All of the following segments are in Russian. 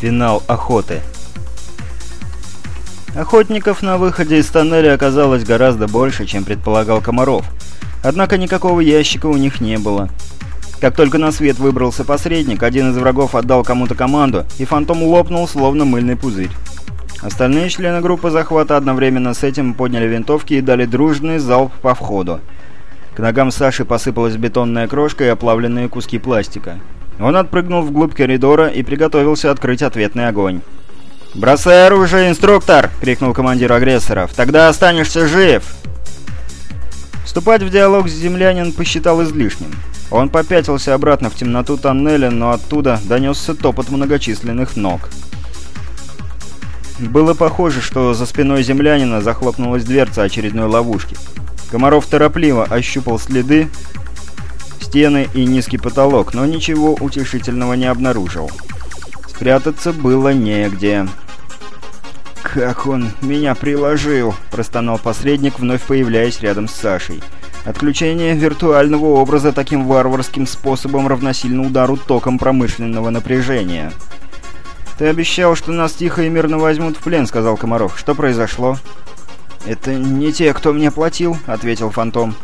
Финал охоты. Охотников на выходе из тоннеля оказалось гораздо больше, чем предполагал Комаров. Однако никакого ящика у них не было. Как только на свет выбрался посредник, один из врагов отдал кому-то команду, и фантом лопнул, словно мыльный пузырь. Остальные члены группы захвата одновременно с этим подняли винтовки и дали дружный залп по входу. К ногам Саши посыпалась бетонная крошка и оплавленные куски пластика. Он отпрыгнул вглубь коридора и приготовился открыть ответный огонь. «Бросай оружие, инструктор!» — крикнул командир агрессоров. «Тогда останешься жив!» Вступать в диалог с землянин посчитал излишним. Он попятился обратно в темноту тоннеля, но оттуда донесся топот многочисленных ног. Было похоже, что за спиной землянина захлопнулась дверца очередной ловушки. Комаров торопливо ощупал следы, стены и низкий потолок, но ничего утешительного не обнаружил. Спрятаться было негде. «Как он меня приложил!» – простонал посредник, вновь появляясь рядом с Сашей. Отключение виртуального образа таким варварским способом равносильно удару током промышленного напряжения. «Ты обещал, что нас тихо и мирно возьмут в плен», — сказал Комаров. «Что произошло?» «Это не те, кто мне платил», — ответил Фантом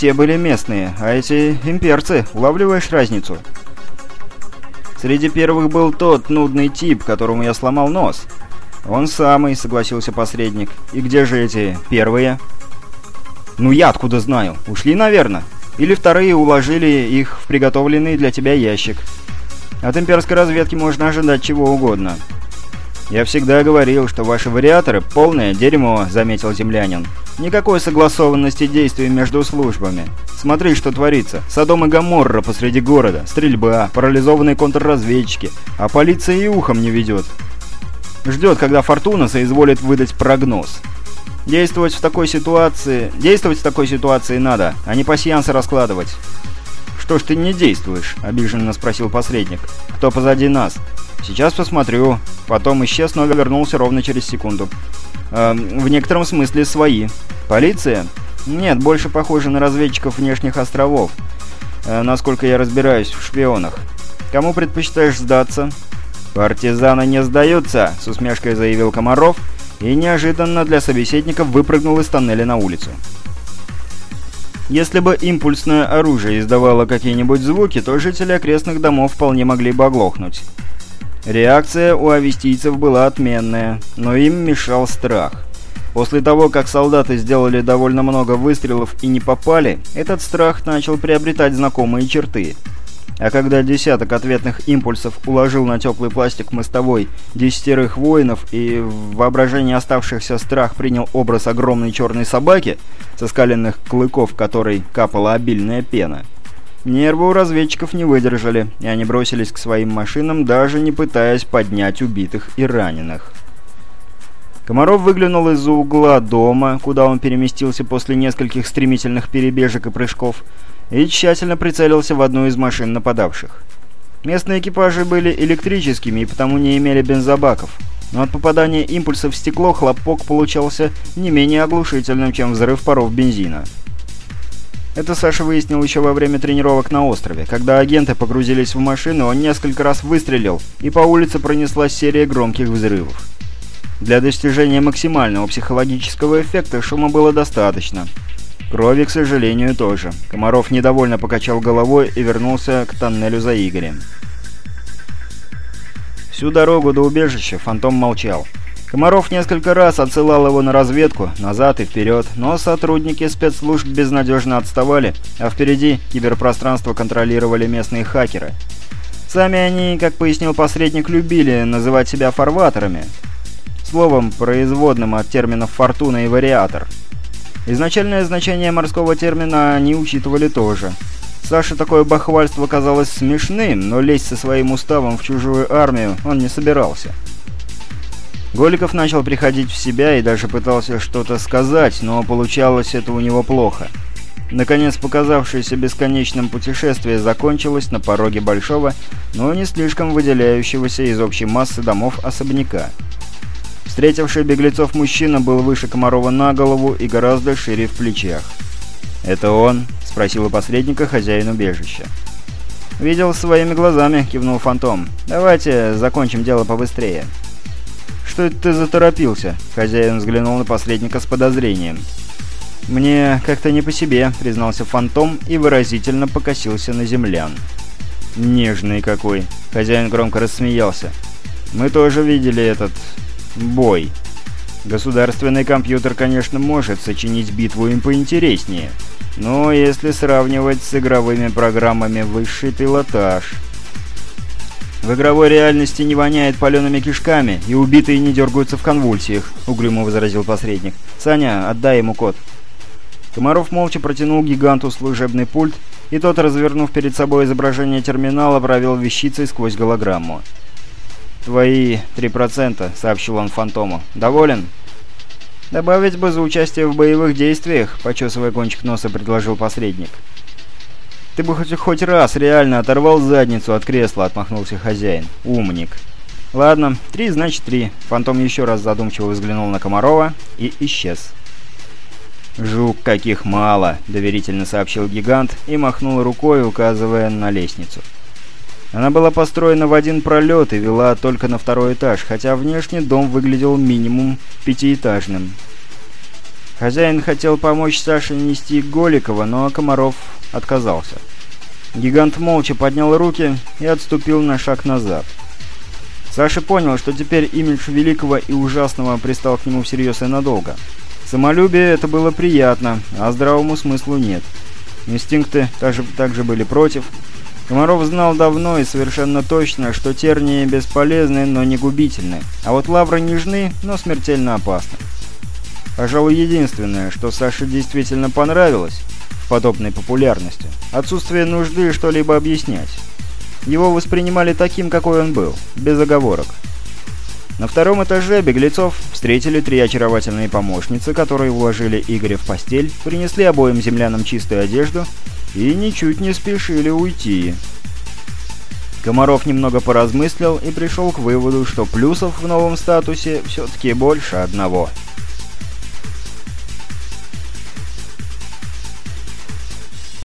те были местные, а эти имперцы. Улавливаешь разницу?» «Среди первых был тот нудный тип, которому я сломал нос». «Он самый», — согласился посредник. «И где же эти первые?» «Ну я откуда знаю? Ушли, наверное. Или вторые уложили их в приготовленный для тебя ящик. От имперской разведки можно ожидать чего угодно». «Я всегда говорил, что ваши вариаторы — полное дерьмо», — заметил землянин. «Никакой согласованности действий между службами. Смотри, что творится. Содом и Гоморра посреди города, стрельба, парализованные контрразведчики, а полиция и ухом не ведет. Ждет, когда Фортуна соизволит выдать прогноз. Действовать в такой ситуации... Действовать в такой ситуации надо, а не пасьянсы раскладывать». «Что ж ты не действуешь?» — обиженно спросил посредник. «Кто позади нас?» «Сейчас посмотрю». Потом исчез, но вернулся ровно через секунду. «Э, «В некотором смысле свои. Полиция?» «Нет, больше похоже на разведчиков внешних островов. Э, насколько я разбираюсь в шпионах. Кому предпочитаешь сдаться?» «Партизаны не сдаются», — с усмешкой заявил Комаров, и неожиданно для собеседников выпрыгнул из тоннеля на улицу. Если бы импульсное оружие издавало какие-нибудь звуки, то жители окрестных домов вполне могли бы оглохнуть. Реакция у авестийцев была отменная, но им мешал страх. После того, как солдаты сделали довольно много выстрелов и не попали, этот страх начал приобретать знакомые черты. А когда десяток ответных импульсов уложил на теплый пластик мостовой десятерых воинов и в воображении оставшихся страх принял образ огромной черной собаки, со скаленных клыков которой капала обильная пена – Нервы у разведчиков не выдержали, и они бросились к своим машинам, даже не пытаясь поднять убитых и раненых. Комаров выглянул из-за угла дома, куда он переместился после нескольких стремительных перебежек и прыжков, и тщательно прицелился в одну из машин нападавших. Местные экипажи были электрическими и потому не имели бензобаков, но от попадания импульса в стекло хлопок получался не менее оглушительным, чем взрыв паров бензина. Это Саша выяснил еще во время тренировок на острове. Когда агенты погрузились в машину, он несколько раз выстрелил, и по улице пронеслась серия громких взрывов. Для достижения максимального психологического эффекта шума было достаточно. Крови, к сожалению, тоже. Комаров недовольно покачал головой и вернулся к тоннелю за Игорем. Всю дорогу до убежища Фантом молчал. Комаров несколько раз отсылал его на разведку, назад и вперед, но сотрудники спецслужб безнадежно отставали, а впереди киберпространство контролировали местные хакеры. Сами они, как пояснил посредник, любили называть себя фарватерами. Словом, производным от терминов «фортуна» и «вариатор». Изначальное значение морского термина они учитывали тоже. Саше такое бахвальство казалось смешным, но лезть со своим уставом в чужую армию он не собирался. Голиков начал приходить в себя и даже пытался что-то сказать, но получалось это у него плохо. Наконец, показавшееся бесконечным путешествие закончилось на пороге большого, но не слишком выделяющегося из общей массы домов особняка. Встретивший беглецов мужчина был выше Комарова на голову и гораздо шире в плечах. «Это он?» — спросил у посредника хозяин убежища. «Видел своими глазами», — кивнул Фантом. «Давайте закончим дело побыстрее». «Что это ты заторопился?» — хозяин взглянул на посредника с подозрением. «Мне как-то не по себе», — признался Фантом и выразительно покосился на землян. «Нежный какой!» — хозяин громко рассмеялся. «Мы тоже видели этот... бой. Государственный компьютер, конечно, может сочинить битву им поинтереснее». Но если сравнивать с игровыми программами высший пилотаж... В игровой реальности не воняет палеными кишками, и убитые не дергаются в конвульсиях, угрюмо возразил посредник. Саня, отдай ему код. Комаров молча протянул гиганту служебный пульт, и тот, развернув перед собой изображение терминала, провел вещицей сквозь голограмму. «Твои 3%, — сообщил он Фантому. «Доволен?» «Добавить бы за участие в боевых действиях», — почесывая кончик носа, предложил посредник. «Ты бы хоть, хоть раз реально оторвал задницу от кресла», — отмахнулся хозяин. «Умник». «Ладно, три значит три». Фантом еще раз задумчиво взглянул на Комарова и исчез. «Жук каких мало», — доверительно сообщил гигант и махнул рукой, указывая на лестницу. Она была построена в один пролет и вела только на второй этаж, хотя внешне дом выглядел минимум пятиэтажным. Хозяин хотел помочь Саше нести Голикова, но Комаров отказался. Гигант молча поднял руки и отступил на шаг назад. Саша понял, что теперь имидж великого и ужасного пристал к нему всерьез и надолго. Самолюбие это было приятно, а здравому смыслу нет. Инстинкты также, также были против, Комаров знал давно и совершенно точно, что тернии бесполезны, но не губительны, а вот лавры нежны, но смертельно опасны. Пожалуй, единственное, что Саше действительно понравилось подобной популярности – отсутствие нужды что-либо объяснять. Его воспринимали таким, какой он был, без оговорок. На втором этаже беглецов встретили три очаровательные помощницы, которые уложили Игоря в постель, принесли обоим землянам чистую одежду и ничуть не спешили уйти. Комаров немного поразмыслил и пришел к выводу, что плюсов в новом статусе все-таки больше одного –